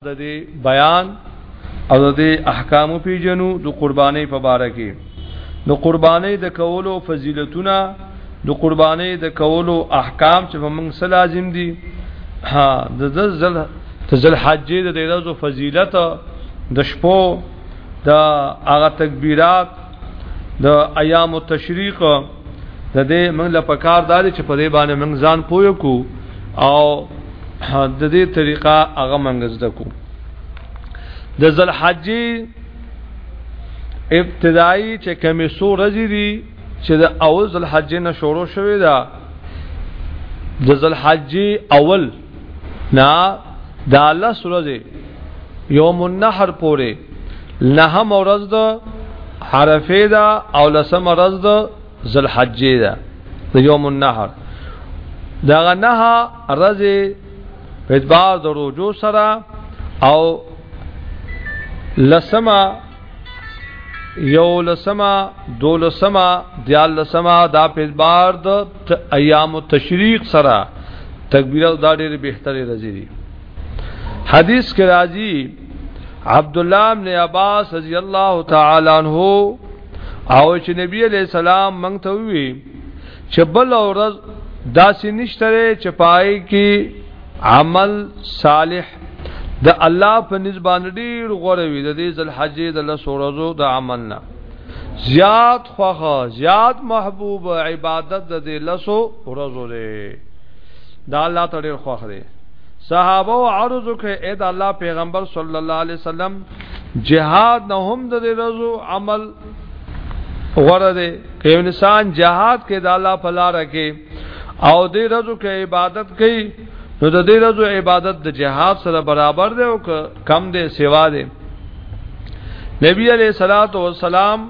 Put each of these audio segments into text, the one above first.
د دې بیان او د دې احکام پیجنو د قرباني په باره کې د قرباني د کولو فضیلتونه د قرباني د کولو احکام چې موږ سره لازم دي ها د ذل ذل حجې د دې ورځو فضیلت د شپو د هغه تکبیرات د ایام التشریق د دې موږ له پکار دار چې په دې باندې موږ ځان پوي کو او د دې طریقه هغه موږ زده کو د ذل حجې ابتدایي چې کمی سو رزي دي چې د اول ذل حجې نه شروع شوې ده د ذل حجې اول نا دا لس ورځې یوم النحر پورې نهم ورځ د عرفه دا او لسم ورځ د ذوالحجې دا د یوم النحر دا نه ورځ په اعتبار د روزو سره او لسمه یو لسمه دو لسمه دیال لسمه دا په اعتبار د ایام التشریق سره تکبیره دا ډېر بهتري رزي دي حدیث کې راځي عبد الله بن عباس رضی الله تعالی عنہ او چې نبی علیہ السلام مونږ ته وی چې بل اورز داسې نشته چې پای کې عمل صالح د الله په نسبت ډیر غوړه وي د دې ذل حج د لسورزو د عملنا زیات خوخ زیات محبوب عبادت د دې لسو ورځو دی دا الله ته ډیر خوخ دی صحابه او عرض وکړه اې د الله پیغمبر صلی الله علیه وسلم جهاد نه هم د دې ورځو عمل غره دی که انسان جهاد کې د الله په لار کې او دې ورځو کې عبادت کوي نو د دې ورځو عبادت د جهاد سره برابر دی او کم دی سیوا دی نبی علیہ الصلوۃ والسلام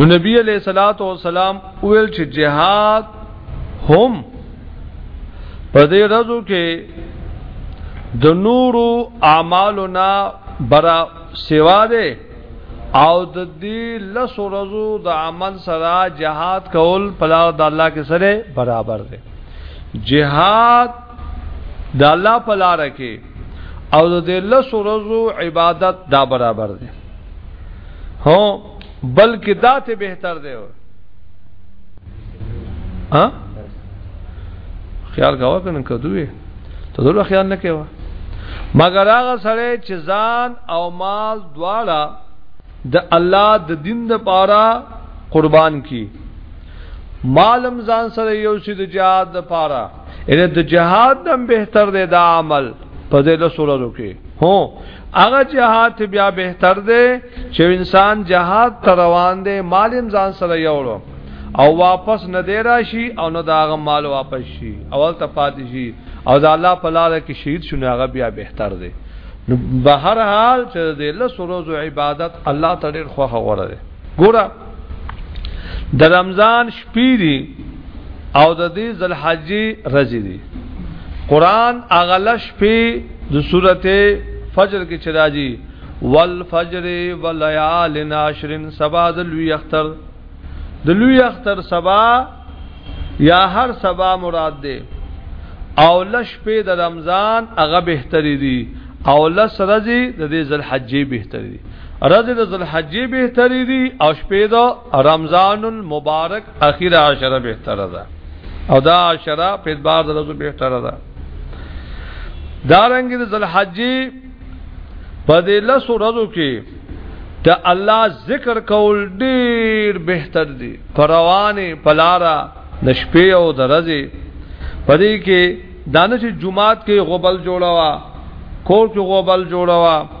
نو نبی علیہ الصلات والسلام ویل چې جهاد هم په دې ورځو کې د نورو اعمالو نه برا سیوا ده او د دې لس ورځو د عمل سره جهاد کول په لار د الله کې سره برابر ده جهاد د الله په لار کې او د دې لس ورځو عبادت دا برابر دی هو بلکې دا ته بهتر دی ها خیال کاوه کنه کدوې ته دوه خیال نه کېوه مګر هغه سره چې ځان او مال دواړه د الله د دین د پاره قربان کی مالم ځان سره یو شي د جهاد لپاره ان د جهاد نم بهتر دی دا عمل په دې له سورو کې هو هغه جهاد بیا بهتر دی چې انسان جهاد ته روان دی مالم ځان سره یوړو او واپس نه دی راشي او نه دا هغه مال واپس شي اول ته پاتې شي او دا الله په لار کې شهید شونه هغه بیا بهتر دی نو بهر حال چې د لسو روزو عبادت الله تعالی خو غوړه ګوره د رمضان شپې دي او د دې ذلحجې ورځې دي قران اغلش په د سورته فجر کې چراجي والفجر وليال عشر سبا د لوی اختر د لوی اختر سبا یا هر سبا مراد ده او لش په د رمضان هغه بهتري دي او لس رزي د دې ذل حجې بهتري دي رضی د ذوالحجې بهتري دي او شپې د رمضان المبارک اخیره عشره بهتره ده او دا عشره په اعتبار د ورځو بهتره ده دارنګ د ذوالحجې په دې لس ورځو کې د الله ذکر کول ډیر بهتر دي پروانه پلارا د شپې او د ورځې په دې کې دانه چې جمعات کې غوبل جوړاوه کور کې غوبل جوړاوه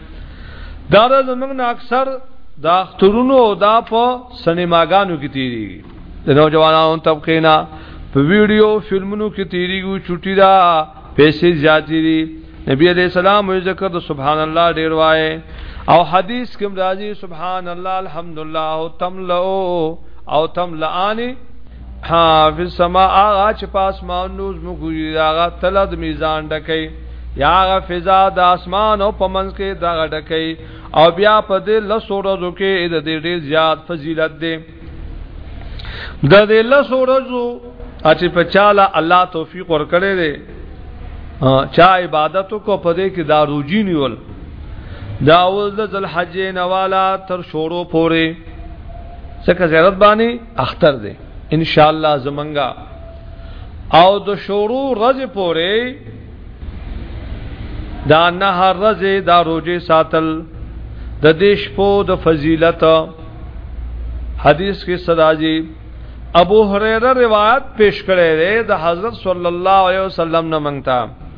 دا د زمنګ نه اکثر د اخترونو او دا په سینماګانو کې تیریږي د نوجوانانو طبقه نه په ویډیو فلمونو کې تیریږي چټی دا پیسې زیاتې دي نبی علیہ السلام وی ذکر د سبحان الله ډیر وای او حدیث کې راځي سبحان الله الحمدلله او تملو او تملانی ها فی السما هغه چې په اسمان نو زموږی هغه تل د میزان ډکې یا هغه فضا د اسمان او په منځ کې دا ډکې او بیا په دې لسورزو کې د دې ډېر زیات فضیلت دی د دې لسورزو چې په چاله الله توفیق ورکړي دی چا عبادت کو په دې کې دا روجی نیول دا ول د ذل حج نوالا تر شورو پوري څخه زیارت باندې اختر دی ان شاء الله زمنګا او د شورو رز پورې دا نه رز دا روزه ساتل د دې شپو د فضیلت حدیث کې صداجی ابو هريره روایت پیش کړی دی د حضرت صلی الله علیه وسلم نه منتا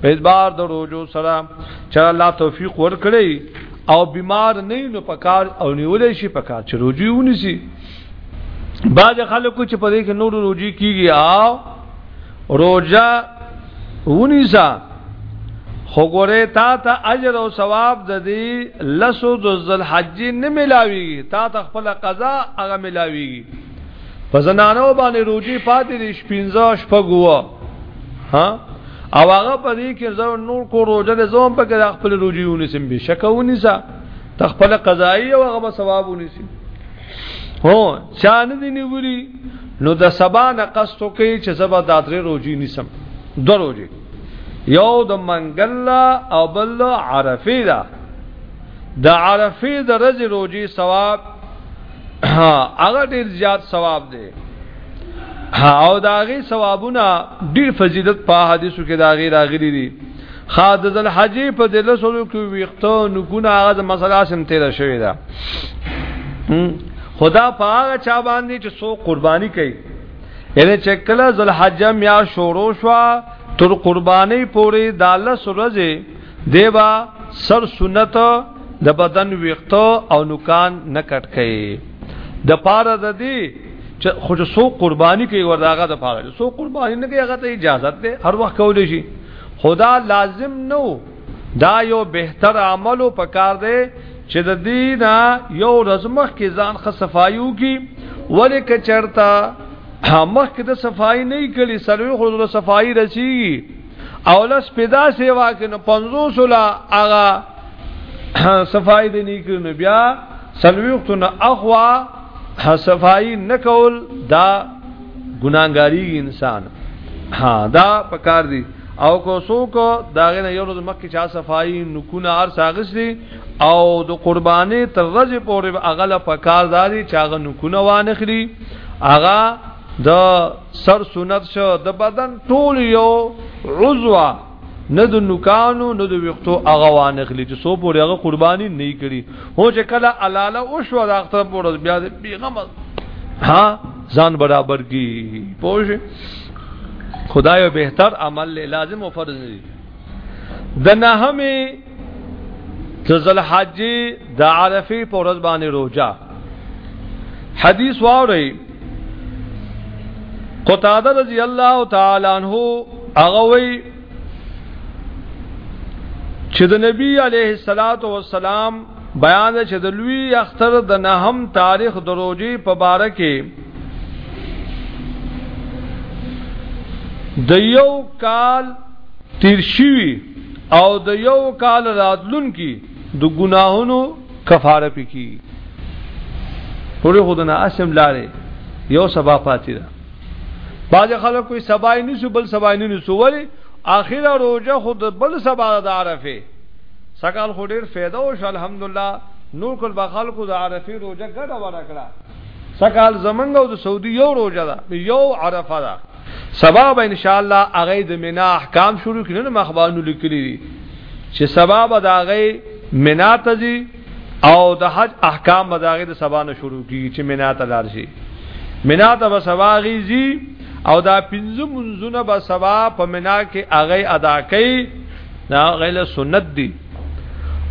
په اعتبار د روزو سره چې الله توفیق ورکړي او بیمار نه نو پکار او نیولې شي پکار چې روزي ونیسي بعض خلکو چې په دې کې نور روزي کیږي او روزه ونیسا خو ګوره تا ته اجر او ثواب د دې لسو د ذل حج نه ملاويږي تا ته خپل قضا هغه ملاويږي په زنانو باندې روزي پاتې دي 15 شپږو ها او هغه په دې کې زو نور کو روزه ده زوم په کې خپل روزيونه سم به شکونی سا تخپل قضایي او هغه ثوابونه سي هو چان دي نیولي نو د سبا نه قصد کوي چې زبا د درې روزي نسم دو روزي یو د منګل او بل عرفه ده د عرفه د رز روزي ثواب هغه ډیر زیات ثواب دی او داغي ثوابونه ډیر فضیلت په حدیثو کې داغي راغلي دي خاص ذل حج په دې لسلو کې ویختو نګونه هغه مسله سم تیر شوی دا خدا پاغه چا باندې چې سو قرباني کوي یعنی چې کله ذل حج میا شورو شو تر قرباني پورې داله سرزه دیبا سر سنت د بدن ویختو او نوکان نه کټ کړي د پاره د دې چې خو چې سو قرباني کوي ورداغه د پاره سو قرباني نه کوي هغه ته اجازه ده هر وخت کولې شي خدا لازم نو دا یو بهتر عمل او پکار دی چې د دینا یو رزمخ کې ځان خ صفایو کی ولې ک چرتا مخ کې د صفای نه کړي سلوي خو د صفای رسی او لس پیدا سیوا کې نو 500 لا هغه صفای دې نه کړنو بیا سلوخت نه اخوا صفای نکول دا ګناګاری انسان ها دا پکار دی او کو سو کو داغه نه یو ورځ مخکې چا صفای نکونه ار ساغسلی او د قربانې تر ورځې پورې اغله پکار داري چاغه نکونه وانخلی اغا د سر سنت شو د بدن ټول یو عضو نه د نوکانو نه د ویختو هغه وانه خلی چې سو پورې هغه قرباني نه کړي هو چې کله الاله او شو د اختر پورې بیا د پیغام ها ځان برابر کی پوه خدای بهتر عمل لازم او فرض دی د نهمه د ذلحجې د عرفې په ورځ باندې روزه حدیث واوري قتاده رضی الله تعالی عنہ هغه وی چې د نبی علیه الصلاۃ والسلام بیان چې د لوی اختر د نهم تاریخ دروجي په باره کې د یو کال تیر شوی او د یو کال راتلونکي د ګناهونو کفاره پکې پوره خدانه اسم لاره یو سبا پاتې ده باج خلک کوئی سبا نه سو بل سبا نه سو ولی اخیره روزه خود بل سبا د عرفه سکال خو ډیر فایده او شال الحمدلله نور کل با خلکو د عرفه روزه ګډه ورکړه سکال زمنګ او د سعودي یو روزه ده یو عرفه ده سبا به ان شاء الله هغه د مینا احکام شروع کړي نو مخبانو لیکلي دي چې سبا به دا هغه مینا ته ځي او د حج احکام به دا هغه د سبا نه شروع کیږي چې مینا ته لار شي مینا ته به سبا غیزي او دا پنځه منځونه به سبا په مینا کې هغه ادا کوي دا غیله سنت دي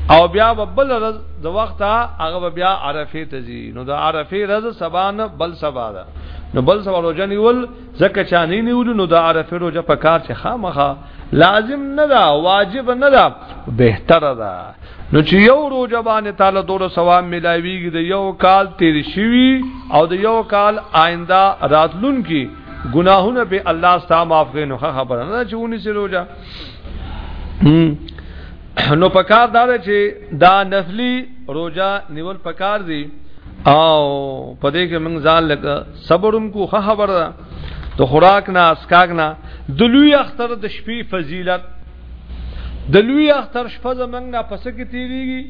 او بیا بل رز د وخت هغه بیا عرفه ته ځي نو د عرفه رز سبا نه بل سبا ده نو بل سبا روزه نیول ځکه چې نه نیول نو د عرفه روزه په کار چې خامخه لازم نه ده واجب نه ده بهتره ده نو چې یو روزه باندې تعالی دوه ثواب ملایويږي د یو کال تیر شوی او د یو کال آینده راتلون کی ګناهونه به الله ستاسو معاف کړي نو خبره نه چې ونی سي روزه نو پکار دا چې دا نفلی روزه نیول پکار دي او په دې کې موږ ځان لکه صبرم کو خبر ده د خوراک نه اسکاګ نه د لوی اختر د شپې فضیلت د لوی اختر شپه زمنګ نه پس کې تیریږي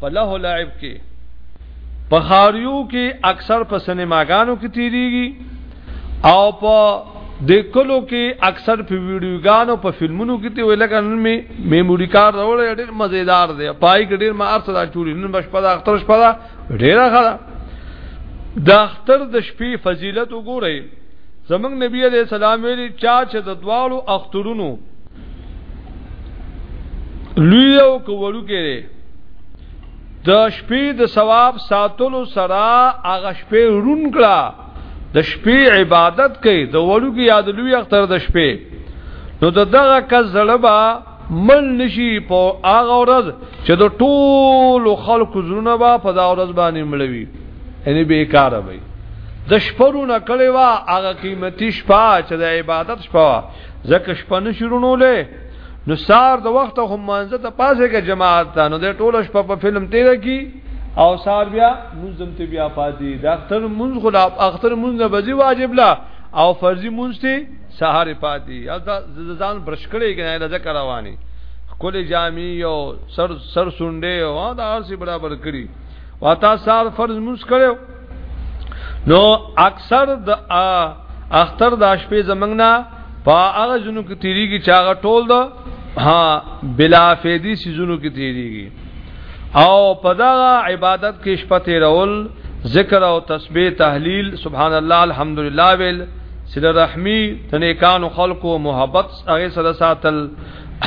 په له لعب کې په خاریو کې اکثر په سینماګانو کې تیریږي او په د کلو کې اکثر په ویډیوګانو په فلمونو کې ته ویل کنه می میموري کار راوړل ډېر مزیدار دی پای کې ډېر ما ارڅ دا چوری نن بش پدا اختر شپه دا ډېر غلا د اختر د شپې فضیلت وګورئ زمنګ نبی عليه السلام ویلي چا چې د دوالو اخترونو لوی او کوړو کې د شپې د ثواب ساتلو سره هغه شپې رون کړه د شپې عبادت کوي د وړو کې یاد لوی اختر د شپې نو د دغه کس زړه به مل نشي په هغه ورځ چې د ټولو خلکو زړونه به په دا ورځ باندې ملوي یعنی بیکاره وي د شپرو نه کړي وا هغه قیمتي شپه چې د عبادت شپه ځکه شپه نشرونولې نو سار د وخت هم مانزه ته پاسه کې جماعت ته نو د ټول شپه په فلم تیر کی او سار بیا منظم ته بیا پاتې د اختر منځ خلا اختر منځ نه بزی واجب لا او فرضی منځ ته سحر پاتې او دا ځان برشکړې کنه د ذکر رواني کول جامي او سر سر سونډې او دا ارسي برابر کړی واتا سار فرض منځ کړو نو اکثر د اختر د شپې زمنګ نه په هغه جنو کې تیریږي چې هغه ټول ده ها بلا فیدی سيزونو کې تیریږي او په دا عبادت کې شپه تیرول ذکر او تسبیح تحلیل سبحان الله الحمدلله ویل سره رحمی د نیکانو خلقو محبت هغه سره ساتل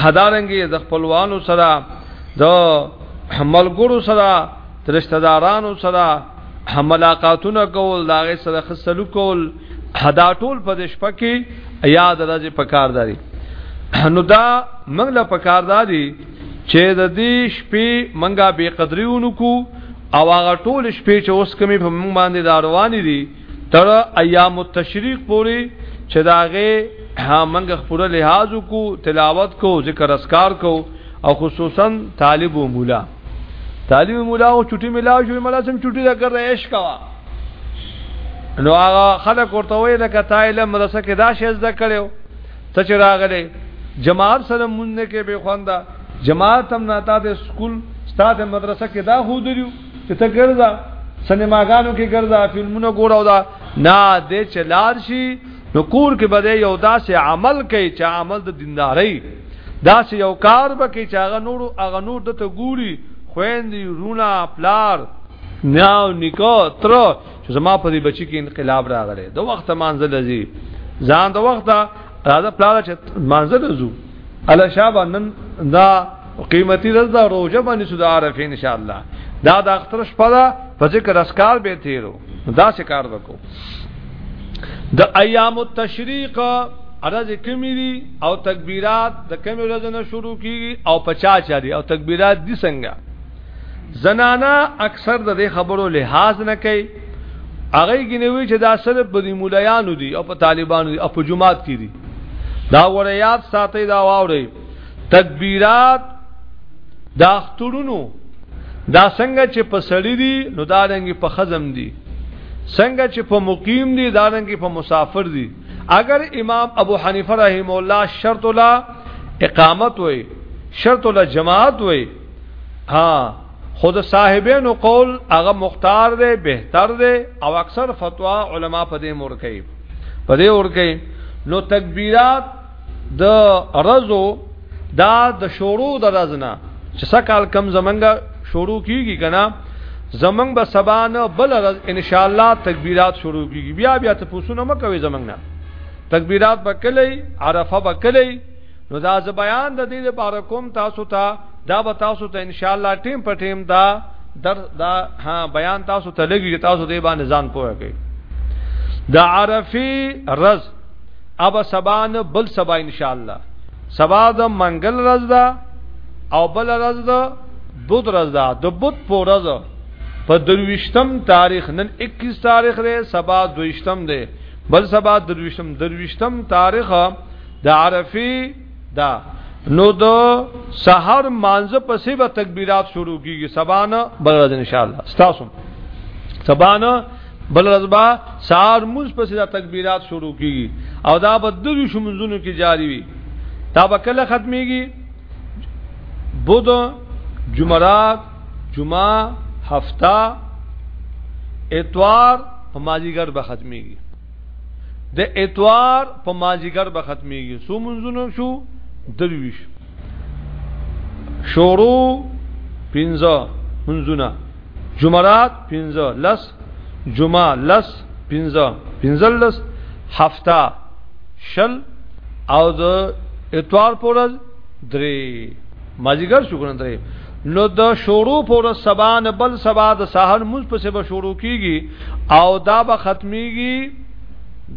هدارنګي د خپلوانو سره د ملګرو سره رشتہ دارانو سره ملاقاتونه کول دا غي سره خصلو کول دا ټول په دې شپه کې یاد راځي په کار داري نو دا موږ له په کار داري چې د دې شپې منګه به قدرېونو کو او هغه ټول شپې چې اوس کمی په موږ باندې دا روان دي تر ایام التشریق پورې چې داغه منګه خپل لحاظ کو تلاوت کو ذکر اسکار کو او خصوصا طالب و مولا تعلیم مولا او چټي ملاو شو مولا سم چټي دا کړ عشق وا نو هغه خلک ورته وی لکه تا علم مدرسه کې دا شی زده کړو ته چې راغلې جماعت سره مونږ نه کې به خواندا جماعت هم نه تا د سکول ستاسو مدرسه کې دا خو دریو چې ته ګرځا سنیماګانو کې ګرځا فلمونو ګوراو دا نه دې چلار شي نو کور کې به یو داسې عمل کوي چې عمل د دینداري داسې یو کار به کوي چې هغه نور هغه نور د ته ګوري خويندې رونه پلار نیاو نکو تر چې زما په دې بچی کې انقلاب راغلی د وخت منزل زی ځان د وخت راځه پلار چې منزل زو الا شابه نن دا قیمتي رضا روزه باندې سود عارف ان شاء الله دا د اختر شپه ده په ذکر اسکار به تیرو دا څه کار وکړو د ایام التشریق ارز کمی دی او تکبیرات د کمی ورځ نه شروع کیږي او پچا چا دی او تکبیرات دی څنګه زنانا اکثر د دې خبرو لحاظ نه کوي هغه ګنوي چې دا صرف په دې مولایانو دي او په طالبانو دي او په جماعت کې دي دا وریات ساتي دا واوري تکبیرات د اخترونو دا څنګه چې په سړی دي نو دا رنګ په خزم دي څنګه چې په مقیم دي دا رنګ په مسافر دي اگر امام ابو حنیفه رحم الله شرط لا اقامت وي شرط لا جماعت وي ها خود صاحبینو قول هغه مختار دی بهتر دی او اکثر فتوا علما په دې مور کوي په دې ور کوي نو تکبیرات د رزو دا د شورو د رزنا چې سکال کم زمنګا شروع کیږي کنه زمنګ به سبا نه بل رز ان شاء الله تکبیرات شروع کیږي بیا بیا ته پوسونه مکوي زمنګ نه تکبیرات بکلی عرفه بکلی نو دا ز بیان د دې لپاره کوم تاسو ته دا به تاسو ته ان شاء الله ټیم په ټیم دا در دا ها بیان تاسو ته لګي تاسو دې باندې ځان پوهه کوي د عرفي رز اب سبا نه بل سبا ان شاء الله سبا د منګل ورځ ده او بل ورځ ده بود ورځ ده د بود په ورځ په درويشتم تاریخ نن 21 تاریخ دی سبا دویشتم دی بل سبا درويشتم درويشتم تاریخ د عرفي دا نو د سحر مانزه پسې به تکبیرات شروع کیږي سبانه بل ورځ ان شاء الله تاسو سبانه بل ورځ به سحر مونږ پسې دا تکبیرات شروع کیږي او دا به د دې شمنځونو کې جاری وي دا به کله ختميږي بود جمعرات جمعه هفته اتوار په ماجیګر به ختميږي د اتوار په مازیګر به ختميږي سو منځونه شو درویش شروع پنځه منځونه جمعرات پنځه لس جمعه لس پنځه پنځه لس هفته شل او د اتوار پر ورځ درې مازیګر شو کنه درې نو د شروع پر سبا نه بل سبا د سحر مز په سبا شروع کیږي او دا به ختميږي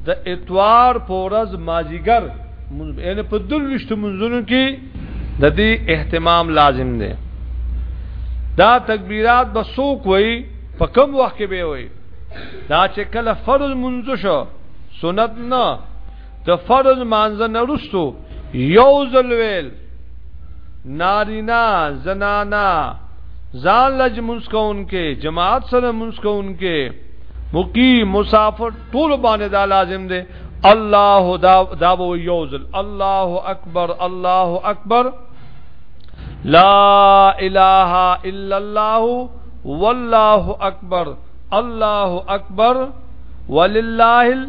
د اتوار پورز مازیګر یعنی په دلوشت منځونو کې د دې اهتمام لازم دی دا تکبیرات به سوق وي په کم وخت کې به وي دا چې کله فرض منځ شو سنت نه د فرض مانځه نرستو یو ځل ویل نارینا زنانا ځان لج مسکون کې جماعت سره مسکون کې مقیم مسافر ټول باندې دا لازم دی الله دا دا یو ځل الله اکبر الله اکبر لا اله الا الله والله اکبر الله اکبر ولله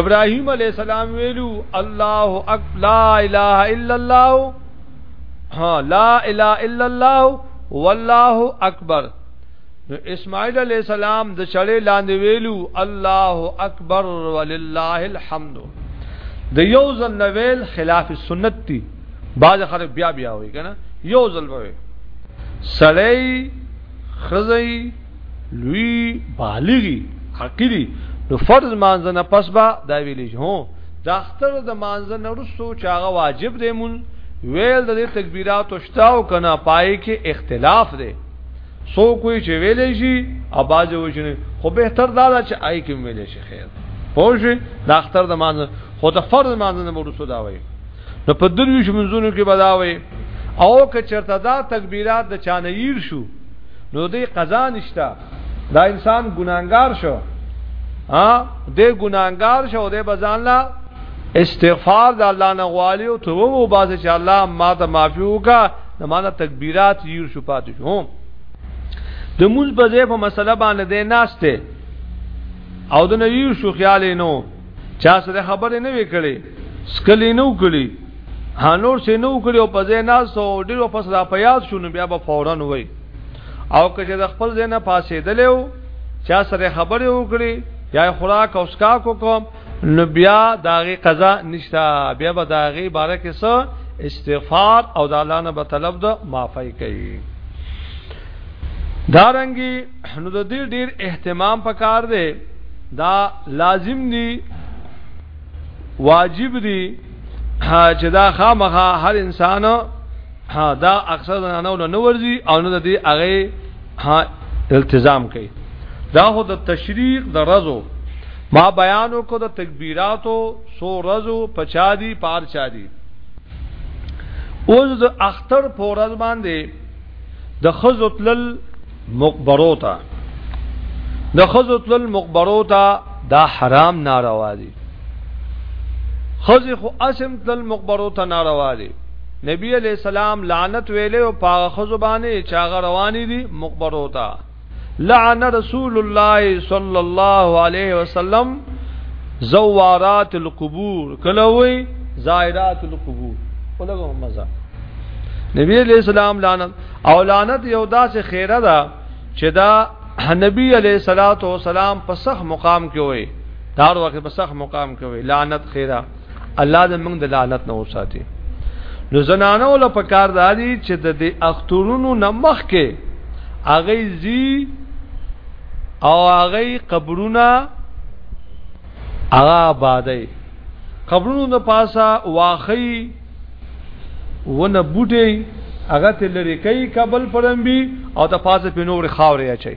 ابراهيم عليه السلام ویلو الله اکبر لا اله الا الله ها لا اله الا الله والله اکبر نو اسماعیل علیہ السلام د چړې لاندې ویلو الله اکبر ولله الحمد د یو ځل نویل خلاف سنت دی بعض خلک بیا بیا وایي کنه یو ځل وایي سړی خزی لوی بالغی عقلی نو فرض مانځ نه پس با دا ویلی هو د اختر د مانځ نه رسو چاغه واجب دی مون ویل د تکبیرات او شتاو کنا پای کې اختلاف دی سو کوئی چې ویلې شي او باز وجنه خو به تر دا چې آی کې ویلې شي خیر پوه شي د اختر د مانځ خو د فرض مانځ نه مرسو دا وایي نو په درویش منځونو کې بداوي او که چرته دا تکبیرات د چانهیر شو نو دې قضا نشته دا انسان ګناګار شو ها دې ګناګار شو دې بزان لا استغفار د الله نه غواړي او ته وو باسه چې الله ما ته معفو وکا نه ما تکبیرات یې شو پاتې شو د موږ په ځای په مسله باندې دې ناشته او د نوی شو خیال نو چا سره خبرې نه وکړي سکلی نو کړی هانور سي نو کړی او په ځای ناس او ډیرو پس را پیاز شونه بیا به فورا وای او که چې د خپل ځای نه پاسې دلو چا سره خبرې وکړي یا خوراک او سکا کو کوم نو بیا داغه قضا نشتا بیا به داغه باره کې سو استغفار او د الله نه به طلب د معافی کوي دارنګي نو د دې ډیر اهتمام پکار دی دا لازم دی واجب دي چې دا خامخا هر انسان دا اکثر زنانو نه ورزي او نه دي هغه التزام کوي دا هو د تشریق د رزو ما بیانو کو د تکبیراتو سو رزو پچا دي پار چا دي اوس د اختر پورز باندې د خزوتل مقبرو ته د خزو تل مقبرو ته دا حرام ناروا دي خزي خو اسم تل مقبرو ته ناروا دي نبی علیہ السلام لعنت ویلې او پاغه خزو باندې چاغه رواني دي مقبرو ته لعن رسول الله صلی الله علیه وسلم زوارات القبور کله وی زائرات القبور ولګو مزه نبی علیہ السلام لعنت او لعنت یو داسې خیره ده چې دا نبی علیہ الصلات والسلام په صح مقام کې وي دار وخت په صح مقام کې وي لعنت خیره الله دې موږ د لعنت نه وساتي نو زنانو له پکار دادي چې د دې اخترونو نمخ کې اغه زی او اغه قبرونه اغه آبادی قبرونو د پاسه واخی ونه بوټي هغه ته لری کوي کابل پرمبي او د پاسه په نور خاورې اچي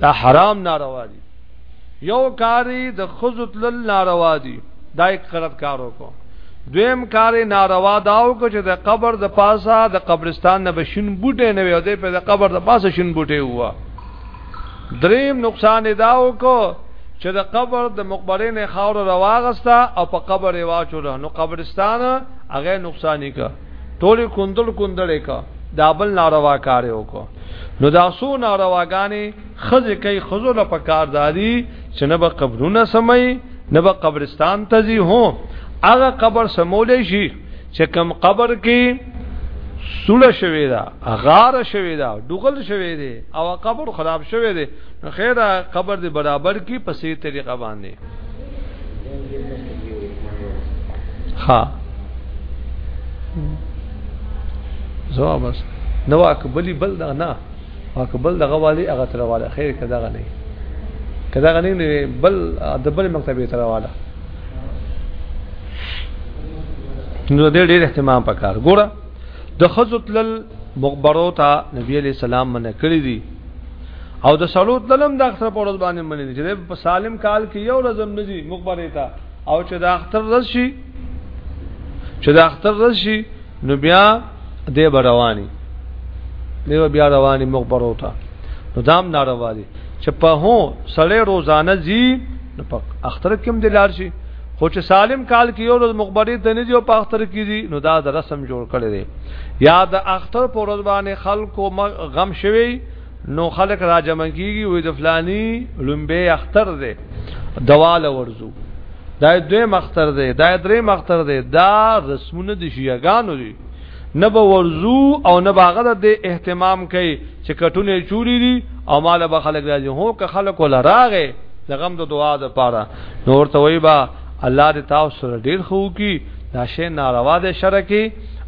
دا حرام ناروا دي یو کاری د خزت لل ناروا دي دا یک غلط کار وکړو دویم کار ناروا داو کو چې د قبر د پاسه د قبرستان نه بشین بوټي نه وي او د قبر د پاسه شین بوټي هوا دریم نقصان داو کو چې د قبر د مقبره نه خاور رواغستا او په قبر یې واچول نو قبرستان هغه نقصان کا ټول کندل کندل کا دابل ناروا کار وکړو نو دا سو نارواګانی خزه کوي خزو له پکار دادی چې نه به قبرونه سمي نه به قبرستان ته ځي هو هغه قبر سمول شي چې کم قبر کې سوله شوی دا غار شوی دا ډوغل شوی دی او قبر خراب شوی دی نو خیر قبر دی برابر کی په سي طریقه باندې ها زوا بس نو اکبلی بل دا نه اکبل دغه والی هغه تر والی خیر کدا غنی کدا غنی بل د بل مکتبه تر والی نو دې ډېر اهتمام پکار ګوره د خزو تلل مقبرو ته نبی علی السلام منع کړی دي او د سلوت تلم د اختر په ورځ باندې منع دي چې په سالم کال کې یو ورځ هم ندي مقبره ته او چې د اختر ورځ شي چې د اختر ورځ شي نو بیا دې رواني دې بیا رواني مقبرو ته نو دام ناروا دي چې په هو سړی روزانه زی نو په اختر کې هم دلار شي خو چې سالم کال کې یو ورځ مخبري ته نه جو په اختر کې دي نو دا د رسم جوړ کړي دي یا د اختر په ورځ باندې خلکو غم شوي نو خلک را جمع کیږي وې د فلانی لومبه اختر دی دواله ورزو دا دوی مختر دی دا درې مختر دی دا رسمونه د شیعاګانو دي نه به ورزو او نه به غد د اهتمام کوي چې کټونه چولی دي او مال به خلک راځي هو که خلک ولا راغې د غم د دعا د پاره نور ته وای با الله دې تاسو سره ډیر خو کی دا شی ناروا ده شرکی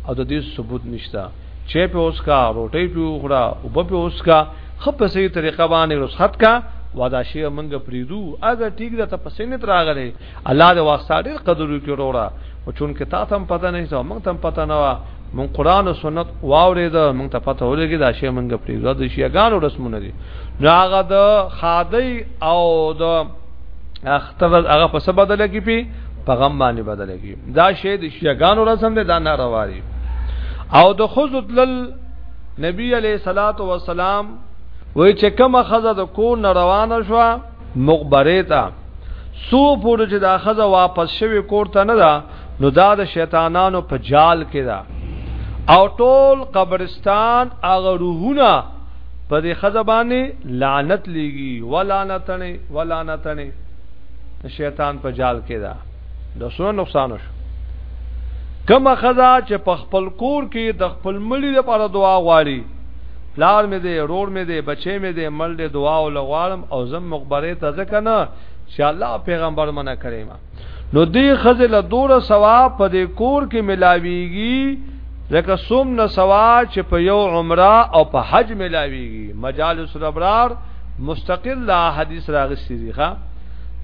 او د دې ثبوت نشته چې په اوس کا روټي په اوخرا او په اوس کا خپ صحیح طریقه باندې رسخت کا وادا شی منګه پریدو اگر ټیک ده ته پسې نه تراغره الله د واسطه ډیر قدر وکړي وروره او چون کې تا تم پته نه سو موږ تم پته نه وا مون قران او سنت واورید مونږ ته پته ولګی دا شی مونږ پرې زو د شیګانو رسمونه دي نو هغه د خادی او د اختر هغه په سبا بدل کی پی په غم باندې بدل کی دا شی د شیګانو رسم ده دا ناروا دي او د خذت لل نبی علیہ الصلات والسلام وای چې کومه خزه د کو روانه شو مقبره ته سو پورې چې دا خزه واپس شوی کور ته نه ده نو دا د شیطانانو په جال کې ده او ټول قبرستان هغه روحونه په دې خزه باندې لعنت لګي ولعنتنه ولعنتنه شیطان په جال کې ده د سونه نقصان شو کما خزا چې په خپل کور کې د خپل مړي لپاره دعا غواړي پلار مې دې رور مې دې بچې مې دې مل دې دعا او لغوارم او زم مقبره ته ځکه نه چې الله پیغمبر منه کړی ما نو دې خزل دوره ثواب په دې کور کې ملاويږي لکه سومنه سوا چې په یو عمره او په حج ملاویږي مجالس الابرار مستقل لا حدیث راغستی دی ښا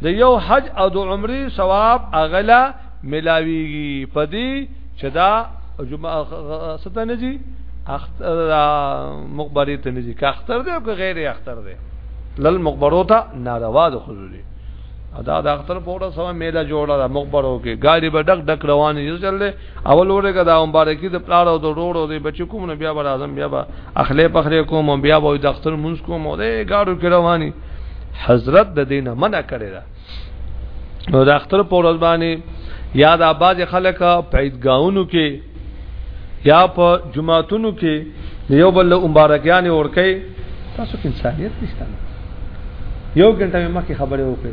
د یو حج او د عمره ثواب اغلا ملاویږي په دې چې دا جمعه ستنه جی اختر مقبره ته نږي که اختر دی او که غیر اختر دی لل مقبره ته ناروا ده خذلی ادا د اختر په وړه سم میله جوړه ده مقبره کې ګاډي به ډک ډک رواني یو چلې اول وره که دا مبارکي د پلار او د ورور او د بچی کوم نو بیا بر اعظم بیا به اخلې پخلې کوم او بیا به د اختر مونږ کوم او د گاډو کې رواني حضرت د دینه منع کړی دا نو د اختر په ورځ باندې یا د آباد خلک په عیدګاونو کې یا په جمعاتونو کې یو بل مبارکیان ورکې تاسو کې انسانیت نشته یو ګنټه مې مخکې خبرې وکړې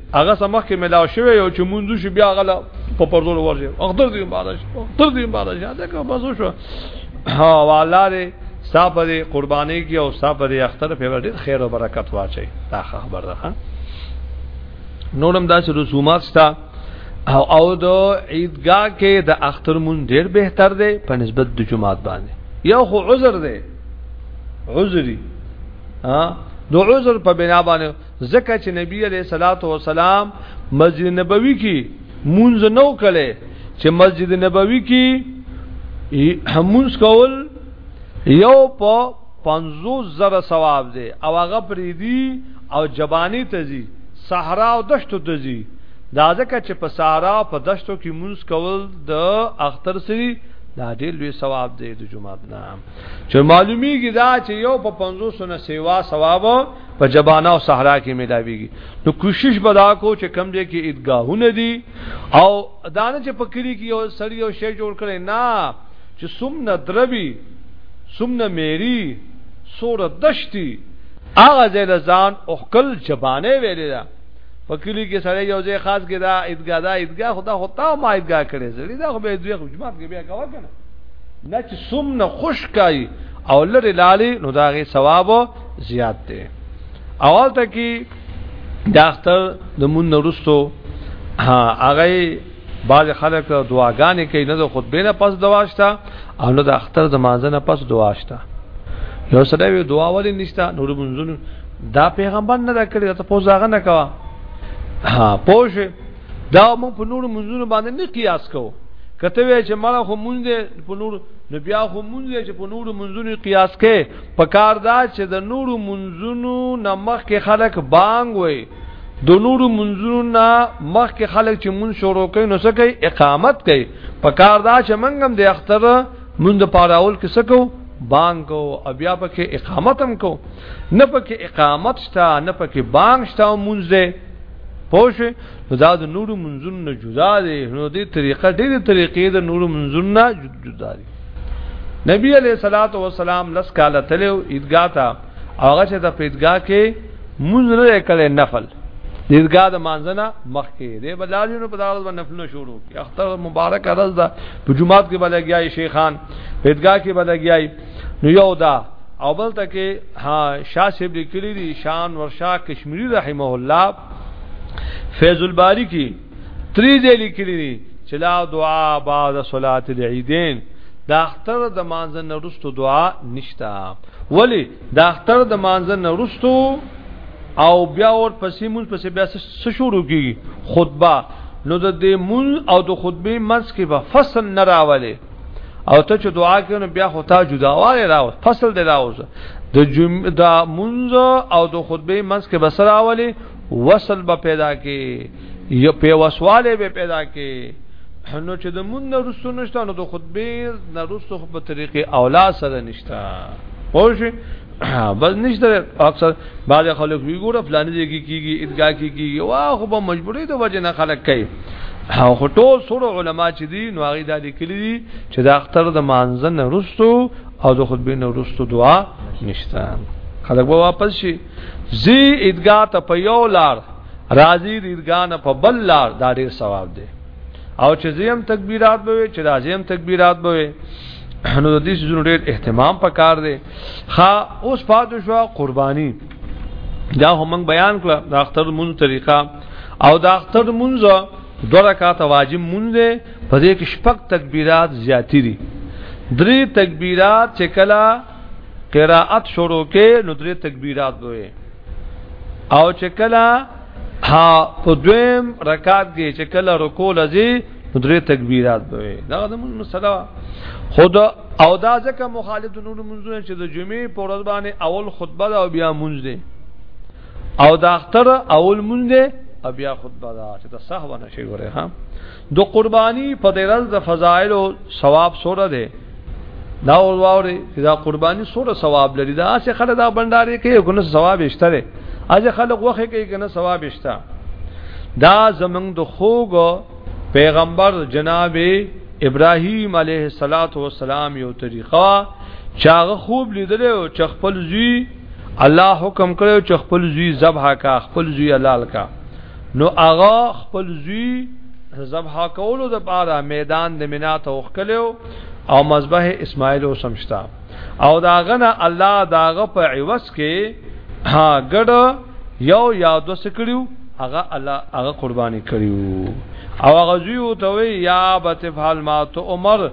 هغه سمخ کې ملاو شوی یو چې مونږ شو بیا غلا په پردول ورځي اختر دې مبارک اختر دې مبارک یاده کو بس شو ها والا دې صاحب دې قرباني کې او صاحب دې اختر په ډېر خیر او برکت واچي دا خبر ده نورم داسې رسومات شته او او د عیدګاه کې د اختر مون ډېر بهتر دی په نسبت د جمعات باندې یو خو عذر دی عذری ها د عذر په بنا باندې ځکه چې نبی علیہ الصلات والسلام مسجد نبوي کې مونږ نو کړي چې مسجد نبوي کې همونس کول یو په 50000 ثواب دی او هغه پرې دی او جبانی تزي صحرا او دشتو تزي دا ځکه چې په صحرا او په دشتو کې مونږ کول د اختر سری دا ډېر لوی ثواب دی د جمعه نه چې معلومیږي دا چې یو په 500 نه سیوا ثواب په جبانه او صحرا کې ملاويږي نو کوشش بدا کو چې کم دې کې ادګاهونه دي او دانه چې پکړي کې یو سړی یو شی جوړ کړي نه چې سمنه دربي سمنه مېری سوره دشتي هغه ځلزان او خپل جبانه ویلې ده پکړي کې سړی یو ځای خاص کې دا ادګا دا ادګا خدا خدا ما ادګا کړي زړی دا خو به دوی خو جماعت کې بیا کاوه کنه نه چې سمنه خوش کای او لری لالی نو داغه ثواب زیات دی اول ته کې د اختر د مون نورستو هغه بعض خلک دعاګانې کوي نه د خطبه نه پس دعا شته او نه د اختر د مانځه نه پس دعا شته یو سره وی دعا ولې نشته نور منځونه دا پیغمبر نه دا کړی ته پوزاغه نه کوا ها پوه دا موږ په نورو منځونو باندې نه قیاس کوو کته وی چې مړه خو مونږ دې په نور نو بیا خو مونږ دې چې په نورو منځونو قیاس کې په کار دا چې د نورو منځونو نمخ کې خلک بانګ وي د نورو منځونو نه مخ کې خلک چې مون شروع کوي نو سکه اقامت کوي په کار دا چې منګم د اختر مون د پاراول کې سکو بانګ کو بیا پکې اقامت هم کو نه پکې اقامت شته نه پکې بانګ شته مونږ پوه شو نو دا د نورو منځونو نه جدا دی نو دې طریقه ډېرې طریقې د نورو منځونو نه جدا دي نبی علیہ الصلات والسلام لس کاله تلو عیدګاه ته هغه چې د پیدګاه کې مونږ نه کړي نفل عیدګاه د مانځنه مخ کې دی بلالي نو په دغه ورځ نفل نه شروع کی اختر مبارک ورځ ده په جمعات کې بلګیای شیخان پیدګاه کې بلګیای نو یو دا او بل ته کې ها شاه صاحب لیکلی دي شان ورشا کشمیری رحمه الله فیض الباری کې تری دې لیکلی دي چې لا دعا بعد صلات العیدین د اختر د مانځن نورستو دعا نشتا ولی د اختر د مانځن نورستو او بیا ور پسې مون پسې بیا څه شروع کی خطبه نو د دې مون او د خطبه منځ کې به فصل نه راولي او ته چې دعا کوي نو بیا خو تا جداواله راو فصل دی راوځه د جمعه د منځ او د خطبه منځ کې بسر اولی وصل به پیدا کې یو په وسواله به پیدا کې نو چې د مون نه رسو نشته نو د خطبه نه رسو په طریقې اولا سره نشته پوه بس نشته اکثر بعض خلک وی ګوره فلاني ځای کې کیږي ادعا کې کیږي واه خو به مجبورې د وجه نه خلک کوي او خو ټول سور علما چې دي نو هغه د لیکلي دي چې د اختر د مانځن رستو او د خطبه نه رستو دعا نشته خلک به واپس شي زی ادعا ته په یو لار راضی ادعا نه په بل لار دا ډیر ثواب دی او چې زیم تکبیرات به وي چې دا زیم تکبیرات به وي نو د دې سيزونو ډېر اهتمام پکار دی خا اوس پاتو شو قرباني دا هم بیان کړ د اختر مون طریقه او د اختر مونږ دوه رکعات واجب مونږ دی په دې کې شپږ تکبیرات زیاتی دي درې تکبیرات چې کله قرائت شروع کې نو درې تکبیرات وي او چې کله ها په دویم رکعت کې چې کله رکوع لذي درې تکبیرات به دا د موږ مسله خود او دا ځکه مخالف د نور منځونه چې د جمعې په ورځ باندې اول خطبه ده او بیا منځ ده او د اختر اول منځ ده او بیا خطبه ده چې د صحوه نشي ګوره ها د قرباني په دې ورځ د فضایل او ثواب سره ده دا ورواوري چې دا قرباني سره ثواب لري دا چې خلک دا بنداري کوي کنه ثواب شته لري اځه خلک وخه کوي کنه ثواب شته دا زمنګ د خوګ پیغمبر جناب ابراهیم علیه الصلاۃ والسلام یو طریقه چاغه خوب لیدل او چ خپل زوی الله حکم کړو چې خپل زوی ذبح کا خپل زوی حلال کا نو هغه خپل زوی ذبح کولو د پاره میدان د مینا ته وخکلو او مذبح اسماعیل او سمشتا او دا غنه الله داغه په عوض کې ها ګډ یو یا دو سکړیو هغه الله هغه قرباني کړیو او هغه زوی ته وی یا بتفال ما تو عمر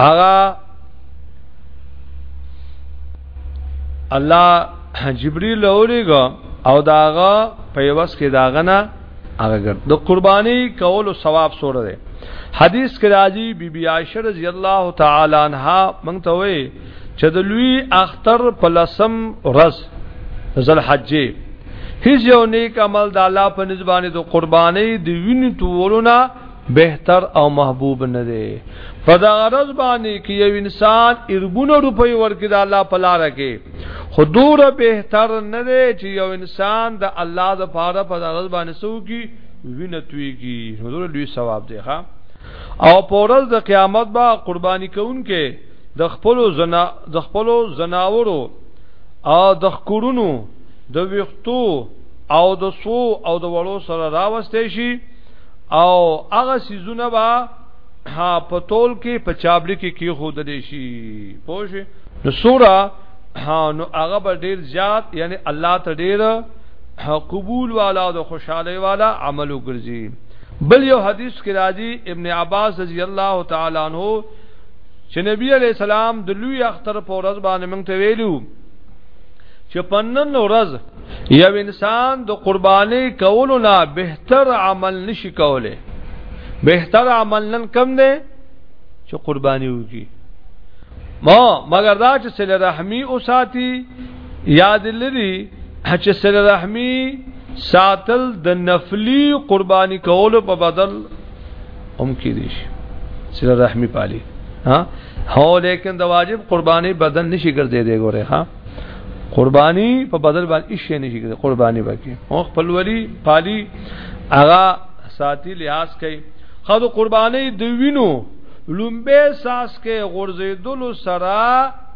هغه الله جبريل اوريګا او داغه په یوس کې داغه نه هغه ګر د قرباني کولو ثواب سره ده حدیث کې راځي بي بي عائشه رضی الله تعالی عنها مونږ ته وایي چې د لوی اختر په لسم ورځ ذل حجې هیڅ یو نیک عمل د الله په نسبانه د قرباني د وینې تورونه بهتر او محبوب نه دی په دا غرض باندې کې یو انسان ارګونه روپۍ ورکړي د الله په لار کې حضور بهتر نه دی چې یو انسان د الله د پاره په دا غرض باندې سو کی وینه تویږي حضور لوی ثواب دی ښا او پورز د قیامت با قرباني کوونکې د خپل زنا د خپل زناورو او د خکورونو د ویختو او د سو او د وړو سره راوستې شي او هغه سيزونه با ها په تول کې په چابلي کې کې خود دي شي پوه شي نو سوره نو هغه به ډیر زیات یعنی الله ته ډیر قبول والا او خوشاله والا عمل وګرځي بل یو حدیث کې راځي ابن عباس رضی الله تعالی عنہ چې نبی علی السلام د لوی اختر په ورځ باندې موږ ته ویلو چې پنن ورځ یو انسان د قرباني کولو نه بهتر عمل نشي کوله بهتر عمل نن کم دی چې قرباني وکي ما مگر دا چې سره رحمي او ساتي یاد لري چې سره رحمي ساتل د نفلی قرباني کولو په بدل هم کې دي سره رحمي پالي ها هو لیکن د واجب قرباني بدل نشي ګرځي دی ګوره ها قرباني په بدل باندې هیڅ نه شي کېږي قرباني وکي او خپل ولی پالي هغه ساتي لحاظ کوي خو د قرباني د وینو لومبه ساس کې غورځېدلو سره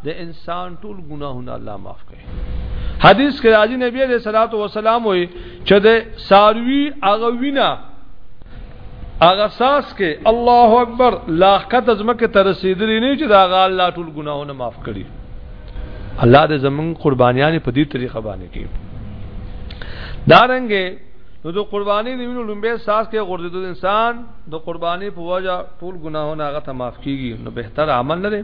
د انسان ټول ګناهونه الله معاف کوي حدیث کې راځي نبی عليه الصلاه والسلام وي چې د ساروي هغه وینا هغه ساس کې الله اکبر لاخت زمکه تر رسیدلی نه چې دا غال لا ټول ګناهونه معاف کړي الله دې زمون قربانيان په دې طریقه باندې کې دارنګې نو د قرباني د وینو لومبه ساس کې غردو انسان د قرباني په وجه ټول ګناهونه هغه ته معاف کیږي نو بهتر عمل نه دی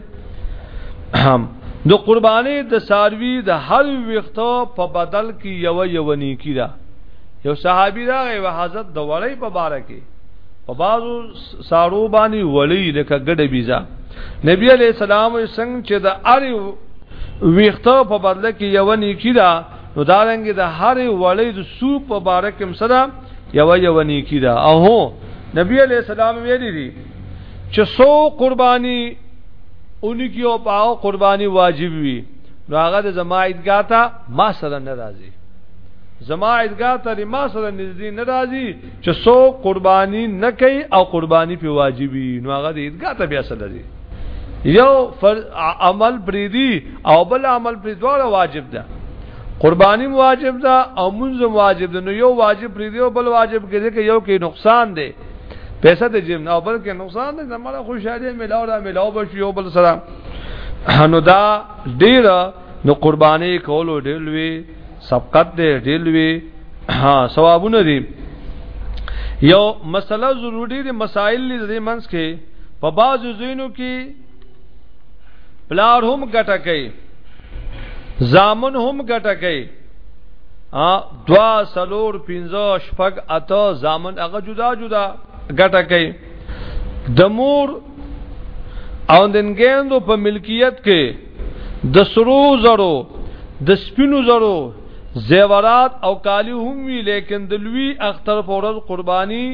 د قرباني د ساروي د هر وختو په بدل کې یو یو نیکی ده یو صحابي دا غي حضرت د وړي په باره کې په بازو سارو باندې وړي لکه ګډه بيزا نبی علیہ السلام څنګه چې د اړ ویخته په بدله کې یو نیکی دا نو دارنګ د هر وړې د سو په باره کې مسره یو یو نیکی دا او هو نبی علی السلام ویلي دي چې سو قرباني اونې کې او پاو قرباني واجب وي نو هغه د زما عیدګاه ته ما سره ناراضي زما عیدګاه ته ما سره نږدې ناراضي چې سو قرباني نه کوي او قرباني په واجبي نو هغه د عیدګاه ته بیا سره دی یو عمل پریدي او بل عمل پری دواړه واجب ده قرباني واجب ده او منځ واجب ده نو یو واجب پریدي او بل واجب کېږي کې یو کې نقصان ده پیسې ته جیم نه بلکې نقصان ده زموږه خوشاله ملاو را ملاو بشي یو بل سره نو دا ډیره نو قرباني کولو ډیر لوی سبقت دی ډیر لوی ثوابونه دي یو مسله ضروری دي مسائل لري منس کې په باز زینو کې پلار هم ګټه کوي زامن هم ګټه کوي ا دوا سلور پنځه شپږ اته زامن هغه جدا جدا ګټه کوي د مور او دنګیندو په ملکیت کې د سرو زرو د سپینو زرو زیورات او کالی هم وی لیکن د لوی اختر په ورځ قربانی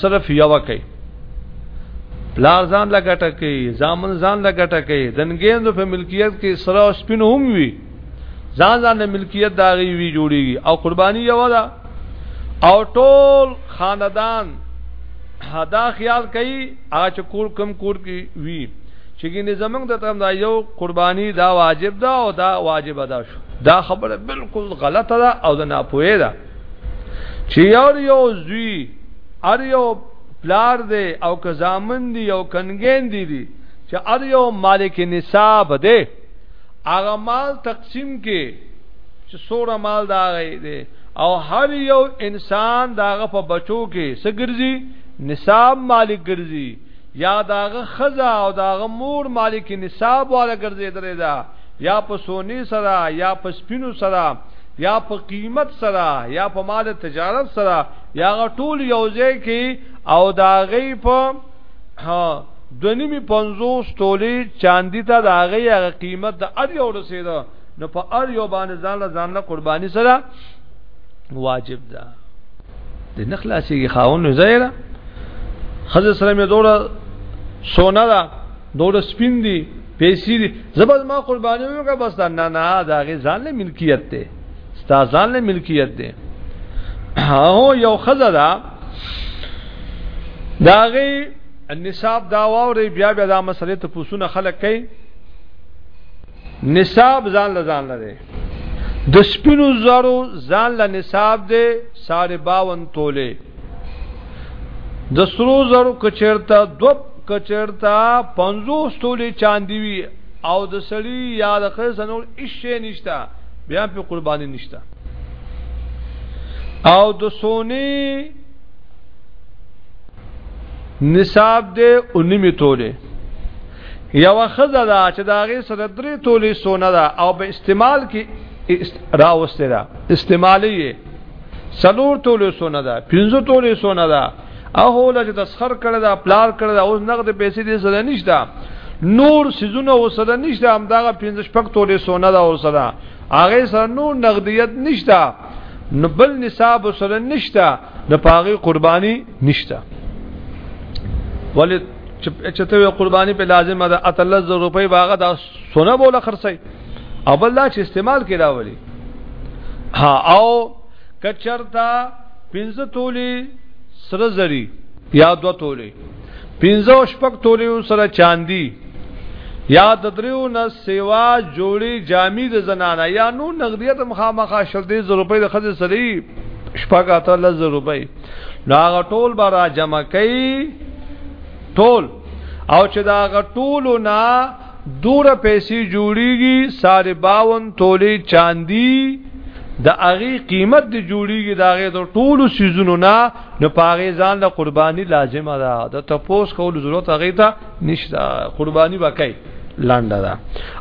صرف یو کوي پلار ځان لګټه کوي ځامن ځان لګټه کوي دنګیندو په ملکیت کې سره او سپینو هم وی ځان ځان د ملکیت دا غي وی جوړیږي او قرباني یو ده او ټول خاندان دا خیال کوي هغه چې کور کم کور کې وی چې ګینه زمنګ د تم دا یو قرباني دا واجب ده او دا واجب ادا شو دا خبره بالکل غلطه ده او دا ناپوهه ده چې یو یو زوی ار یو پلار دی او کزامن دی او کنګین دی دی چې ار یو مالک نصاب دی هغه مال تقسیم کې چې سوره مال دا غي دی او هر یو انسان داغه په بچو کې سګرځي نصاب مالک ګرځي یا د هغه ښځه او د هغه مور مالک نصاب والا ګرځېدلې ده یا په سونې سره یا په سپینو سره یا په قیمت سره یا په مال تجارت سره یا هغه ټول یو ځای کې او د هغې په دونیمی پنځوس تولې چاندي ته د هغې هغه قیمت د ار یو رسېده نو په ار یو باندې ځان له ځان له قرباني سره واجب ده د نخلاصي خاون زیره خزه سره مې دوره سونه ده دوره سپین دي پیسې دي زبر ما قرباني وکړه بس دا نه نه دا غي ځان له ملکیت ده ستا ځان له ملکیت ده هو یو خزه ده دا غي نصاب دا واوري بیا بیا دا مسلې ته پوسونه خلک کوي نصاب ځان لزان لري د سپینو زرو ځان له نصاب دی ساره باون توله د سرو زرو کچرتا دو کچرتا 50 توله چاندی وی او د سړی یا د خزنور اشی نشتا بیا په قربانی نشتا او د سونی نصاب دی اونمی توله یو خزه دا چې دا غي سره درې تولې سونه دا او به استعمال کې راوسته دا استعمالي سلور تولې سونه دا پنځه تولې سونه دا اهو لږ تسخر کړه دا پلار کړه دا اوس نقد پیسې دې سره نشته نور سيزونه وسره نشته هم دا 15 شپک تولې سونه دا وسره هغه سره نور نقدیت نشته نو بل نصاب وسره نشته د پاغي قرباني نشته ولې چې ته قرباني په لازمه ده اتلس زر روپۍ باغه دا سونه بوله خرڅي او بل دا چې استعمال کې راولي ها او کچرتا پنځه تولي سره زری یا دو تولي پنځه شپږ تولي سره چاندي یا د دریو نه سیوا جوړي جامې د زنانه یا نو نقدیت مخامخه شل دې روپۍ د خځې سری شپږ اتلس روپۍ نو هغه ټول به را جمع کوي ټول او چې دا هغه ټولو نه دور پیسې جوړیږي ساري باون تولې چاندي د هغه قیمت دی جوړیږي دا غي د ټولو سيزونو نه نو پاغه ځان له قرباني لازمه ده د تپوس کول ضرورت هغه ته نشته قرباني وکي لاندا دا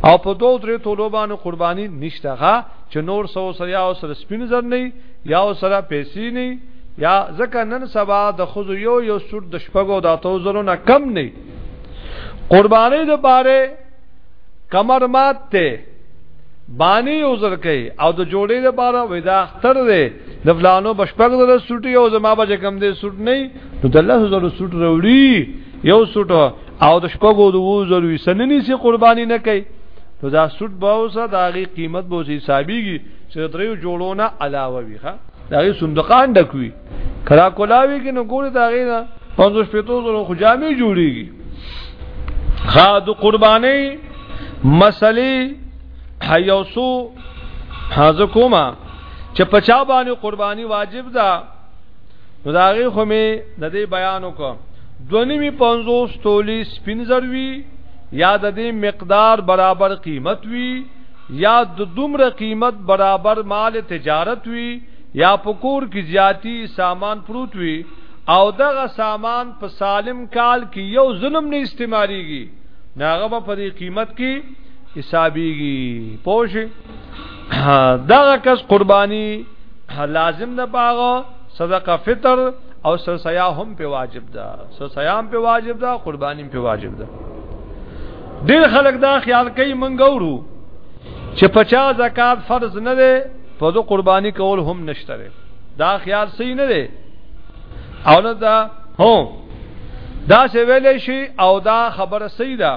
او په دوه درې تولو باندې قرباني نشته ښا چې نور سو سره یا سره سپین زر نه یا سره پیسې نه یا ځکه نن سبا د خزو یو یو سوټ د شپګو د اتو زرو نه کم نه قرباني د باره کمر مات ته بانی یو زر کوي او د جوړې د باره ودا اختر دی د فلانو بشپګ زره سوټي او زما به کم دی سوټ نه نو د الله زره سوټ وروړي یو سوټ او د شپګو د وو ضروري سننی سي قرباني نه کوي نو دا سوټ به اوسه دا غي قیمت به اوسه حسابيږي چې دریو جوړونه علاوه وي ها دا غي صندوقان ډکوي کرا کولاوي کې نو ګوري دا غي نه 500 پیتو زرو خجامي جوړيږي خا د قرباني مسلې یو سو حاضر کوما چې پچا باندې قرباني واجب ده نو دا غي خو می د دې بیان وکړ دونیوی 50 تولی سپینزر وی یا د دې مقدار برابر قیمت وی یا د دومره قیمت برابر مال تجارت وی یا پکور کی زیاتی سامان پروت وی او دغه سامان په سالم کال کې یو ظلم نه استعمالیږي ناغه به په دې قیمت کې حسابيږي پوه شي دغه کس قرباني لازم نه باغه صدقه فطر او سرسیا هم په واجب ده سرسیا هم په واجب ده قرباني په واجب ده ډیر خلک دا خیال کوي منګورو چې 50 زکات فرض نه ده په دو قرباني کول هم نشته دا خیال صحیح نه ده او نه دا هو دا څه ویلې شي او دا خبره صحیح ده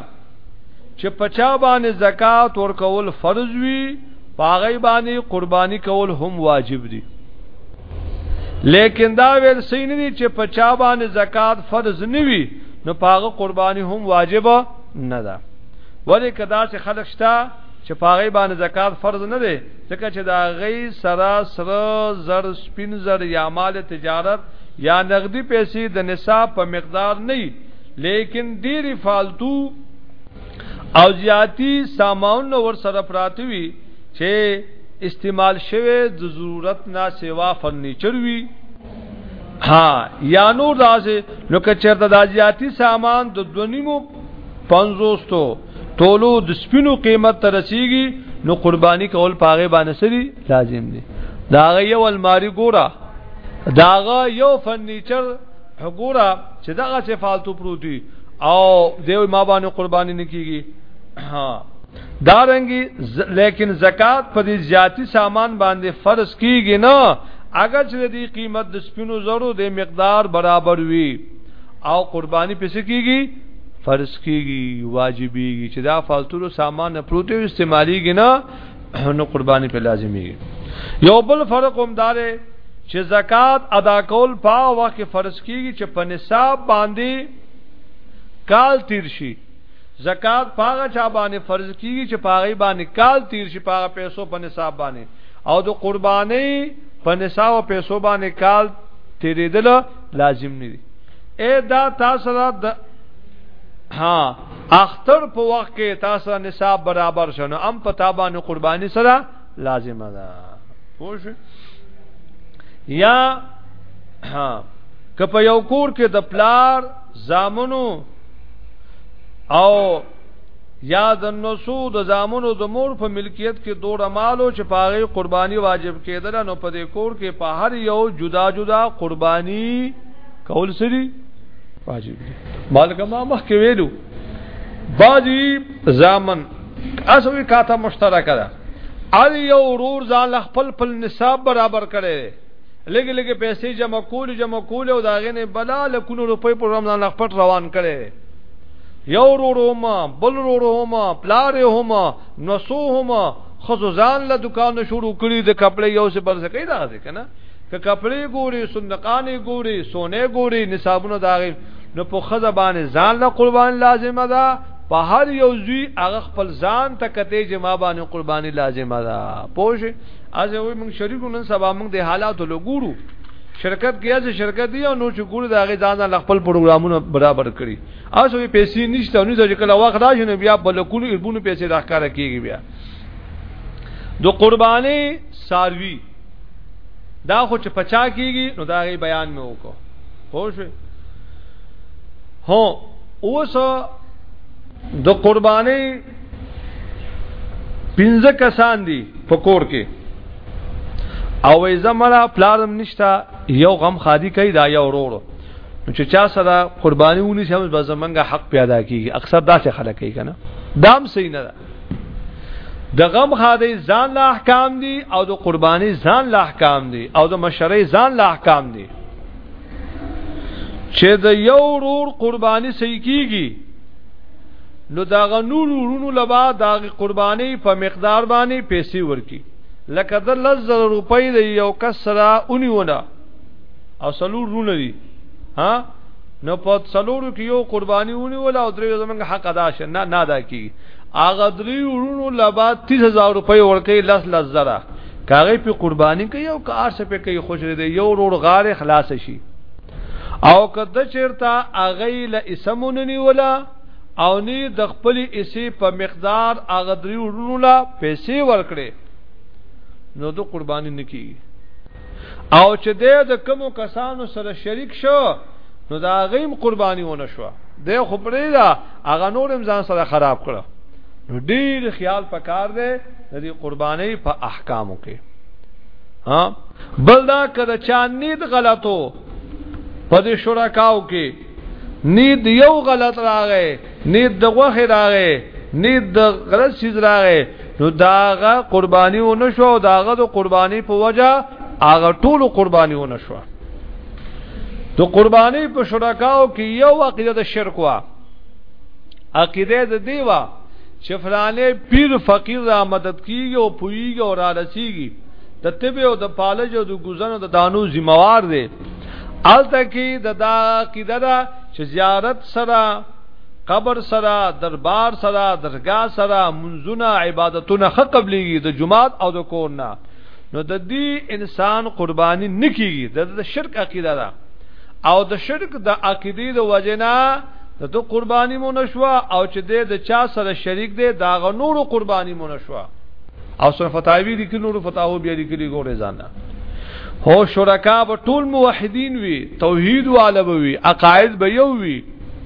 چې پچا باندې زکات ورکول فرض وي پاغی باندې قرباني کول هم واجب دي لیکن دا ویل صحیح نه دي چې پچا باندې زکات فرض نه وي نو پاغه قرباني هم واجب نه ده ولی کدا چې خلک شته چې پاغي باندې زکات فرض نه دی ځکه چې دا غي سره سره زر سپین زر یا مال تجارت یا نقدي پیسې د نصاب په مقدار نه لیکن ډېری فالتو او زیاتی سامان ور سره پراتی وي چې استعمال شوه د ضرورت نه سیوا فرنیچر وی ها یا نور داسې نو که چرته د زیاتی سامان د دونیمو پنځوستو ټولو د سپینو قیمت ته رسیږي نو قرباني کول پاغه باندې سری لازم دي دا یو الماری ګوره داغه یو فرنیچر ګوره چې دغه څه فالتو پروتي او دیو ما باندې قرباني نکېږي دارنګي لیکن زکات په دې زیاتی سامان باندې فرض کیږي نه اگر چې دې قیمت د سپینو زرو د مقدار برابر وي او قرباني پس کیږي فرض کیږي واجبېږي چې دا فالتو سامان پروت او استعماليږي نه نو قرباني په لازمي یو بل فرق هم دار چې زکات ادا کول په وخت فرض کیږي چې په نصاب باندې کال تیر شي زکات پاغه چا باندې فرض کیږي چې پاغه باندې کال تیر شي پاغه پیسو په نصاب باندې او د قرباني په نصاب او پیسو باندې کال تیرېدل لازم نه دي اے دا تاسو را د ها اختر په وخت کې تاسو نصاب برابر شنو ام په تابانه قرباني سره لازم ده پوه یا ها که په یو کور کې د پلار زامنو او یا د نسو د زامنو د مور په ملکیت کې دوړه مالو چې پاغي قرباني واجب کېدل نو په دې کور کې په هر یو جدا جدا قرباني کول سری واجب دي مالګه ما مخ کې ویلو باجی زامن اسوي کاته مشترک ده ال یو رور ځان خپل خپل نصاب برابر کړي لګ لګ پیسې جمع کول جمع کول او داغه نه بلا لکونو روپۍ په رمضان خپل روان کړي یو رورو ما بل رورو ما پلار هم نو سو هم خزو ځان له دکان شروع کړي د کپڑے یو څه بل څه کوي دا ځکه کنه که کپڑے ګوري صندوقانې ګوري سونه ګوري نصابونه داغه نو په خزه باندې ځان له قربان لازمه ده په هر یو ځوی هغه خپل ځان ته کته جما باندې قرباني لازمه ده پوه از وی موږ شریکو نن سبا موږ د حالاتو لګورو شرکت کې از شرکت دی او نو چې ګور دا غي ځان له خپل پروګرامونو برابر کړي از وی پیسې نشته نو ځکه کله وخت راشي نو بیا بلکونو ایربونو پیسې راخاره کیږي بیا دو قرباني ساروي دا خو چې پچا کیږي نو دا غي بیان مې وکړو خو شو هو اوس د قرباني پنځه کسان دي فکور کې او وې زمړه پلارم نشتا یو غم خادي کوي دا یو ورور چې چا سره قرباني ونی سم به زمنګ حق پیدا کیږي اکثر داسې خلک کوي کنه دام صحیح نه ده د غم خادي ځان له احکام دي او د قرباني ځان له احکام دي او د مشرۍ ځان له احکام دي چې د یو ورور قرباني صحیح کیږي نو دا غنور ورونو لبا دا قرباني په مقدار باندې پیسې ورکی لکه د لزر روپۍ د یو کس سره اونیونه او سلور رونه دي ها نو په سلورو کې یو قرباني اونیول او درې زمونږ حق ادا شه نه نه ادا کی اغه درې ورونو لبا 30000 روپۍ ورکی لس لزره کاغی په قربانی کوي او که ارسه په کوي خوشره دی یو روړ غار خلاص شي او که د چیرته اغه له اسموننی ولا او نی د خپل اسی په مقدار اغه دری ورونو لا پیسې ورکړي نو د قربانی نکی او چې د کوم کسانو سره شریک شو نو دا غیم قربانی ونه شو د خبرې دا اغه نورم ځان سره خراب کړو نو ډیر خیال پکار دی د دې قرباني په احکامو کې ها بل دا کړه چا نید غلطو په دې شرکاو کې نید یو غلط راغې نید د غوخه راغې نید د غلط چیز راغې نو داغه قرباني و نشو داغه د قرباني په وجه هغه ټول قرباني و نشو تو قربانی په شرکاو کې یو عقیده د شرک وا عقیده د دیوا چې فلانه پیر فقیر را مدد کیږي او پویږي او را رسیږي د طب او د پالج او د ګزنو د دانو ذمہوار دی الته کې د دا عقیده دا چې زیارت سره قبر سره دربار سره درگاه سره منځونه عبادتونه خ قبليږي د جمعات او د کور نه نو د دې انسان قرباني نکېږي د شرک عقیده ده او د شرک د عقیدې د وجنا د تو قرباني مونږ شو او چې د چا سره شریک دی دا غ نورو قرباني مونږ شو او سره فتاوی لیکل نورو فتاوی بیا لیکل ګورې ځان هو شرکا به ټول موحدین وي توحید والو وي عقاید به یو وي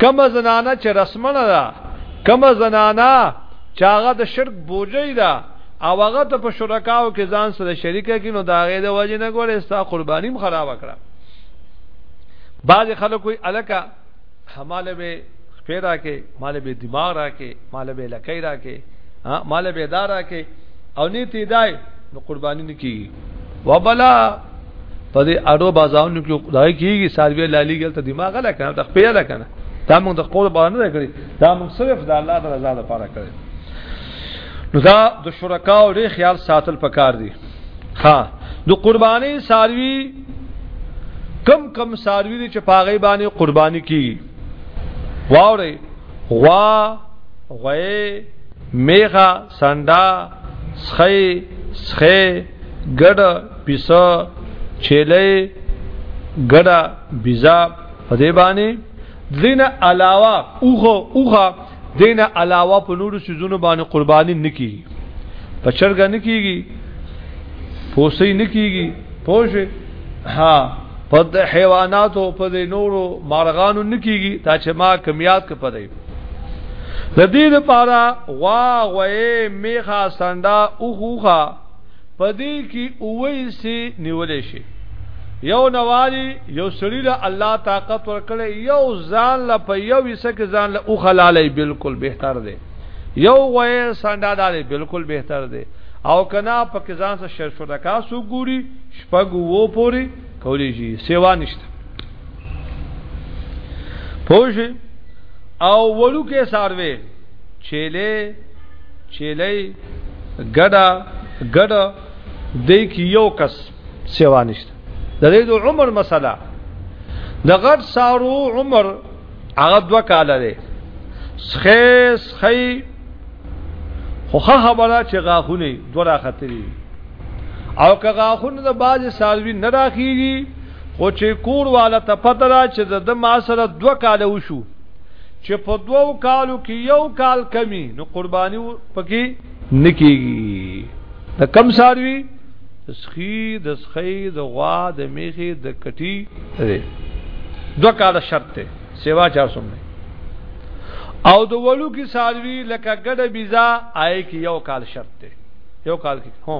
کما زنانه چې رسمنه ده کما زنانه چې هغه د شرک بوجي ده او هغه ته په شرکاو کې ځان سره شریکه کینو دا غې د وجه نه ګورې ستا قربانیم خراب کړه بعض خلک کوئی الکا هماله به پیرا کې مال به دماغ را کې مال به لکې را کې مال به دارا کې او نیتی دای نو قربانی نکی وبلا په دې اډو بازارونو کې خدای کیږي ساروی لالي ګل ته دماغ لا کنه د خپل لا کنه دا موږ د خپل بار نه کړی دا موږ صرف د الله د رضا لپاره کړی نو دا د شرکاو لري خیال ساتل پکار دي ها د قرباني ساروی کم کم ساروی دي چې پاغي باندې قرباني کیږي واوري غوا غوي میغه سنډا سخی سخی ګډ پیسه چیلې ګډ بيزا په دې باندې دینه علاوه اوغه اوغه دینه علاوه په نورو سيزونو باندې قرباني نکېږي په چرګ نکېږي پوسې نکېږي پوجي ها پد حیواناتو په دې نورو مارغانو نکیږي تا چې ما کمیات کې پدې د دې لپاره غوا غوې میخه سنډا اوخوخه پدې کې اوې سي نیولې شي یو نوالی یو سړی له الله طاقت ورکړي یو ځان له په یو وسکه ځان له او خلاله بالکل بهتر دی یو غوې سنډا داري بالکل بهتر دی او کنا په کزان سره شر شرکا سو ګوري شپګو وو پوری کولی شي سیوا نشته پوه او ولو کې ساروي چيله چيله ګډا ګډا د کې یو کس سیوا نشته د دې عمر مسله د غټ سارو عمر هغه دوه کال دی سخې سخې خو خبره چې غاخونه دوه راختري او که غاخونه د باز سالوي نه راخيږي خو چې کور والا ته پته را چې د ما سره دوه کال وشو چې په دوو کالو کې یو کال کمی نو قرباني پکې نکېږي د کم ساروی سخی د سخی د غوا د میخي د کټی دی دو کاله شرط ته سیوا چار سم نه او د ولو کی ساروی لکه ګډه بيزا آی کی یو کال شرط ته یو کال کی هو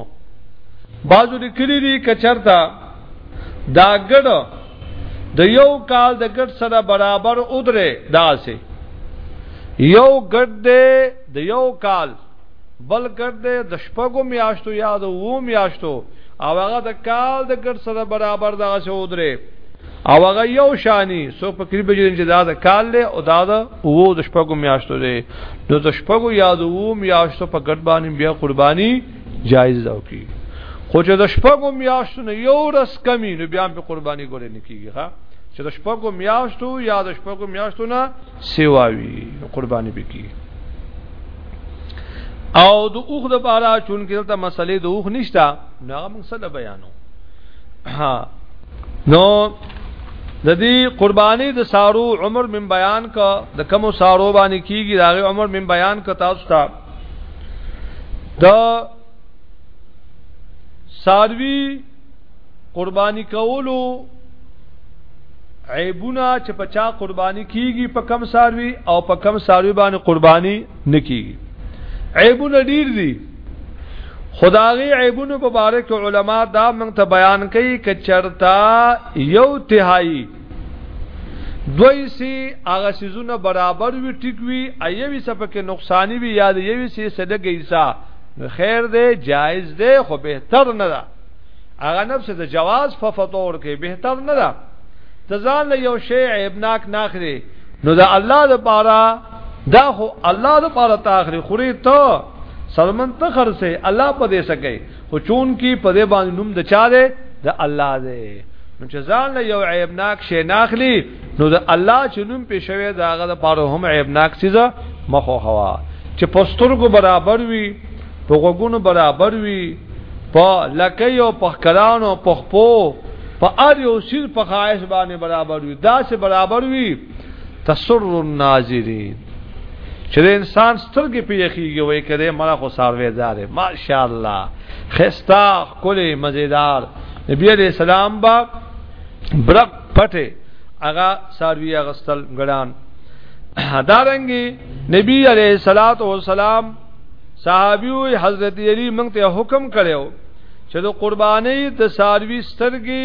بازو لیکلی دی کچرتا دا ګډ د یو کال د ګډ سره برابر ادره داسې یو ګډ دی د یو کال بل ګډ دی د شپږو میاشتو یا د وو میاشتو او هغه د کال د ګډ سره برابر دغه څه ودرې او هغه یو شانی سو په کې به چې دا د کال له او دا د وو د شپږو میاشتو دی نو د شپږو یا د وو میاشتو په ګډ باندې بیا قرباني جایز ده کی خو چې د شپږو میاشتو نه یو ورځ کمی نو بیا په قرباني ګورې نه کیږي ها چې د شپږو میاشتو یا د شپږو میاشتو نه سیواوي قرباني بکی او د اوخ د بارا چون کې دلته مسلې د اوخ نشتا نو هغه موږ سره بیانو ها نو د دې قرباني د سارو عمر من بیان کا د کمو سارو باندې کیږي دا عمر من بیان کا تاسو ته دا ساروی قربانی کولو عیبونه چې په چا قربانی کیږي په کم ساروی او په کم ساروی باندې قربانی نه کیږي عیبونه ډیر دي خداغي عیبونو په باره کې علما دا موږ ته بیان کوي ک چرتا یو تهایی دوی سي هغه سيزونه برابر وي ټیک وي ایوي سپکه نقصانی وي یا د یوي سي سلګي سا خیر دی جایز دی خو بهتر نه ده هغه نفس د جواز په فطور کې بهتر نه ده تزان له یو شی عیبناک ناخري نو دا الله د پاره دا خو الله د پاره تاخري خوري ته سلمن ته خرسه الله په دې سکه خو چون کې په دې باندې نوم د چا دی د الله دی نو چې ځان له یو عیبناک شی ناخلی نو د الله چې نوم په شوی دا هغه د پاره هم عیبناک سیزه مخو هوا چې پسترګو برابر وي په غوګونو برابر وي په لکې او په کلانو په خپو په ار یو سیر په خواهش باندې برابر وي دا سه برابر وي تسر الناظرین چې د انسان سترګې په یخیږي وای کړي مړه خو ساروي دار ماشاءالله خستا کلی مزیدار نبی علیہ السلام با برق پټه اغا ساروی اغستل ګړان دارنګي نبی علیہ الصلات والسلام صحابیو حضرت علی مونږ ته حکم کړو چې د قرباني د ساروی سترګې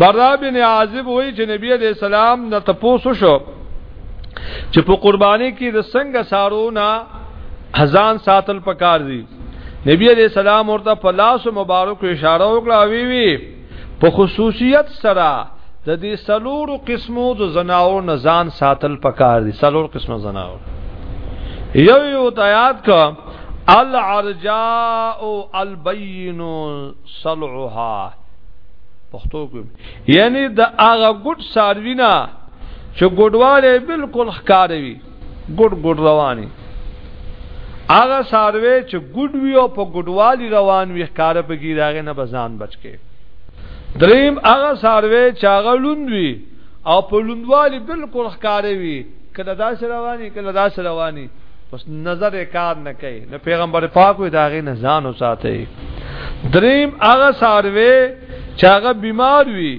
برا بن عازب وای چې نبی عليه السلام نه تپوسو شو چې په قرباني کې د څنګه سارونه هزان ساتل پکار دي نبی عليه السلام ورته په لاس مبارک اشاره وکړه وی وی په خصوصیت سره د دې سلور قسمو د زناور نه ځان ساتل پکار دي سلور قسمه زناور یو یو تیاد کا العرجاء البین صلعها پښتو کې یعنی د هغه ګډ ساروینا چې ګډواله بالکل ښکاروي ګډ ګډ رواني هغه ساروی چې ګډ وی او په ګډوالي روان وي ښکار په کې داغه نه بزان بچکه دریم هغه ساروی چې هغه لوند وي او په لوندوالي بالکل ښکاروي کله داس رواني کله داس رواني پس نظر کار نه کوي نو پیغمبر پاک وي داغه نه ځان وساتي دریم هغه ساروی چې هغه بیمار وي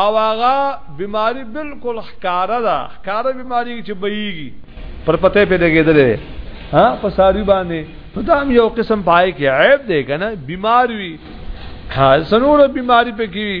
او هغه بیماری بالکل ښکارا ده ښکارا بیماری چې بېږي پر پته په لګېدلې ها په ساروی باندې نو دا هم یو قسم پای کې عیب دی کنه بیمار وي ها سنور بیماری پکې وي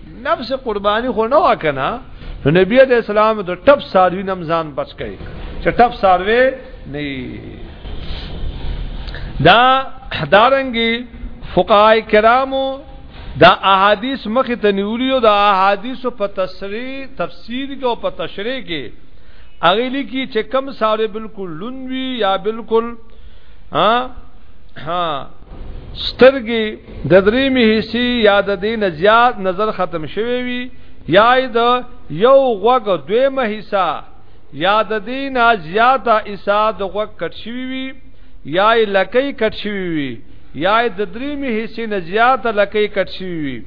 نفس قربانی خو نه وکنه نو نبی علیہ السلام د ټپ ساروی نم ځان بچ کړي چې ټپ ساروی نه دا دارنګي فقهای کرامو دا احادیث مخه ته نیولیو دا احادیث په تشریح تفسیر کې او په تشریح کې اغه لیکي چې کم ساره بالکل لونوي یا بالکل ها ها سترګي د دریمې حصي یا د دې نه زیات نظر ختم شوی وي یا د یو غوږ دویمه حصہ یا د دې نه زیاته حصہ د غوږ کټ شوی وي یا لکې کټ شوی وي یا د دریمې حصي نه زیاته لکې کټ شوی وي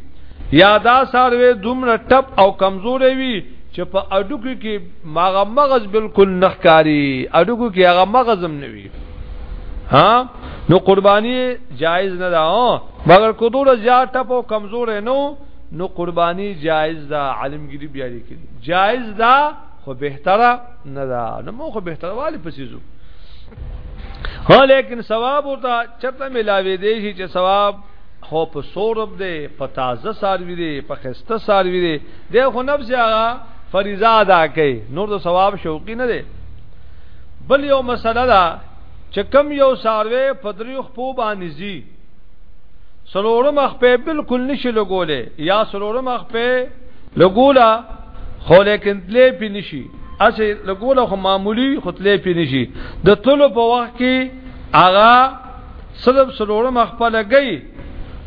یا دا ساروی دومره ټپ او کمزورې وي چې په اډوکو کې ماغه مغز بالکل نخکاری اډوکو کې هغه مغزم نه وي ها نو قرباني جایز نه ده مګر کو دور زیات ټپو کمزور نو نو قرباني جایز ده عالمګری بیا لیکي جایز ده خو بهتره نه ده نو مو خو بهتره والی پسیزو ها لیکن ثواب ورته چرته ملاوي دی چې ثواب خو په سورب دی په تازه ساروی دی په خسته ساروی دی دی خو نفس هغه فریضه ادا کوي نور د ثواب شوقي نه دی بل یو مسله ده چې کم یو ساروی په دریو خپو باندې زی سلورم خپې بالکل نشي لګولې یا سلورم خپې لګولا خو لیکن تلې پی نشي اسه لګولا خو معمولی خو تلې پی نشي د تلو په وخت کې اغا صرف سلورم خپل گئی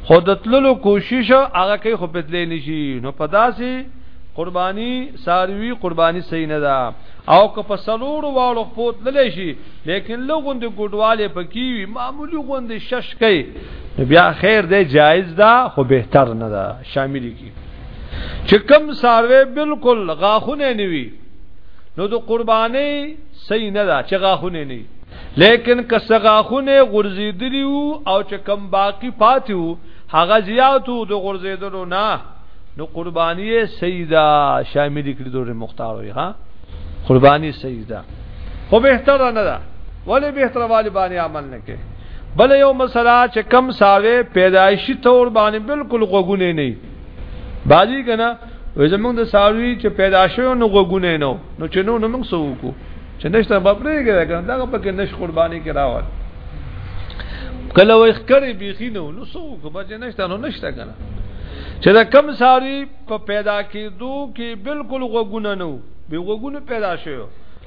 خو د تللو کوشش هغه کوي خو پتلې نشي نو پداسي قرباني ساروي قرباني صحیح نه ده او که په سلوړو واړو پوت للی شي لیکن لغون د ګډواله پکې وي معمولی غون د شش کوي بیا خیر دی جایز ده خو بهتر نه ده شامل کی چې کم ساروی بالکل غاخونه نه وي نو د قرباني صحیح نه ده چې غاخونه نه لیکن که سغاخونه غرزیدلی او چې کم باقی پاتې وو هغه زیاتو د غرزیدلو نه نو قربانی سیدا شامل کړي دور مختار وي ها قربانی سیدا خو به تر نه ده ولی به تر والی باندې عمل نه کوي بل یو مسله چې کم ساوي پیدایشي تور باندې بالکل غوګونه نه بازی کنه وې زمونږ د ساروی چې پیدا شوی نو غوګونه نه نو چې نو موږ سو کو چې نشته بپرې کېږي کنه دا په کې نش قرباني کې راوړ کله وې خکرې بيخي نو نو سو کو بچ نشته نو نشته کنه چې دا کم ساروی په پیدا کېدو کې بالکل غوګونه نه وي غوګونه پیدا شوی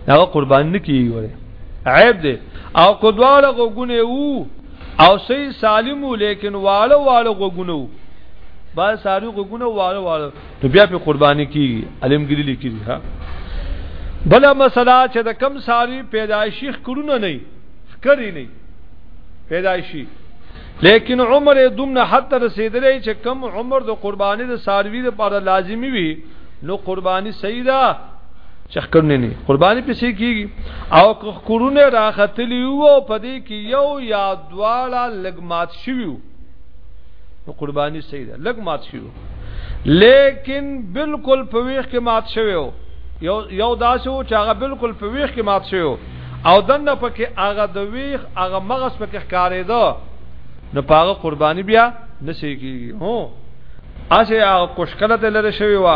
دا قربان نه کیږي عیب دی او کو دواړه غوګونه وو او صحیح سالم وو لیکن واړه واړه غوګونه وو بار ساری غوګونه واړه واړه نو بیا په قرباني کی علمګری لیکي ها بل مسله چې د کم ساری پیدایشي خکرونه نه خکری نه پیدایشي لیکن عمر یې دومره حد ته رسیدلی چې کم عمر د قرباني د ساروی لپاره لازمی وي نو قرباني صحیح ده چې ښکرونه نه قرباني پسې کیږي او ښکرونه راختلی وو په دې کې یو یا دواړه لګمات شویو نو قرباني صحیح ده لګمات شویو لیکن بالکل په ویخ کې مات شویو یو یو داسو چې هغه بالکل په ویخ کې مات شویو او دننه پکې هغه د ویښ هغه مغز پکې ښکارېده نو په هغه قرباني بیا نه شي کېږي هو اسې هغه کوشکله ته لري شوی و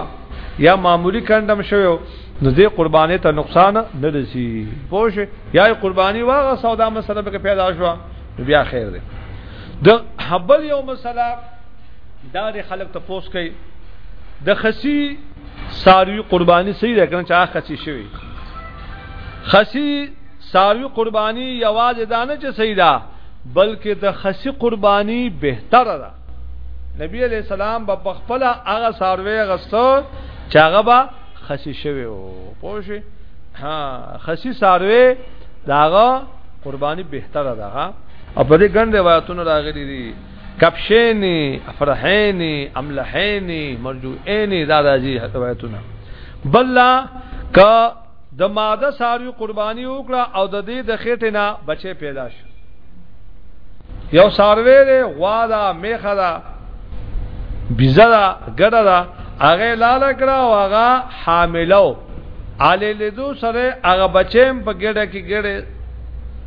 یا معمولی کندم شوی نو دې قرباني ته نقصان نه رسی پوه شي یا قرباني واغه سودا مسله به پیدا شو بیا خیر دی د حبل یو مسله دا د خلک ته پوس کوي د خسی ساروی قرباني صحیح ده کنه چې هغه خسی شوی خسی ساروی قربانی یوازې دا نه چې صحیح ده بلکې د خسی قربانی بهتره ده نبی علیہ السلام به په خپل هغه ساروی غستو چې هغه به خسی شوی او پوه شي ها خسی ساروی داغه قربانی بهتره ده او په دې ګڼ روایتونو راغلي دي کپشین افرحین املحین مرجوعین دا راځي روایتونه بل ک د ماده ساروی قرباني وکړه او د دې د خېټې نه بچي پیدا شو یو ساروی دی غوا دا میخه دا بیزه دا ګډه دا هغه لاله کړه او هغه حاملو علی لیدو سره هغه بچیم په ګډه کې ګډه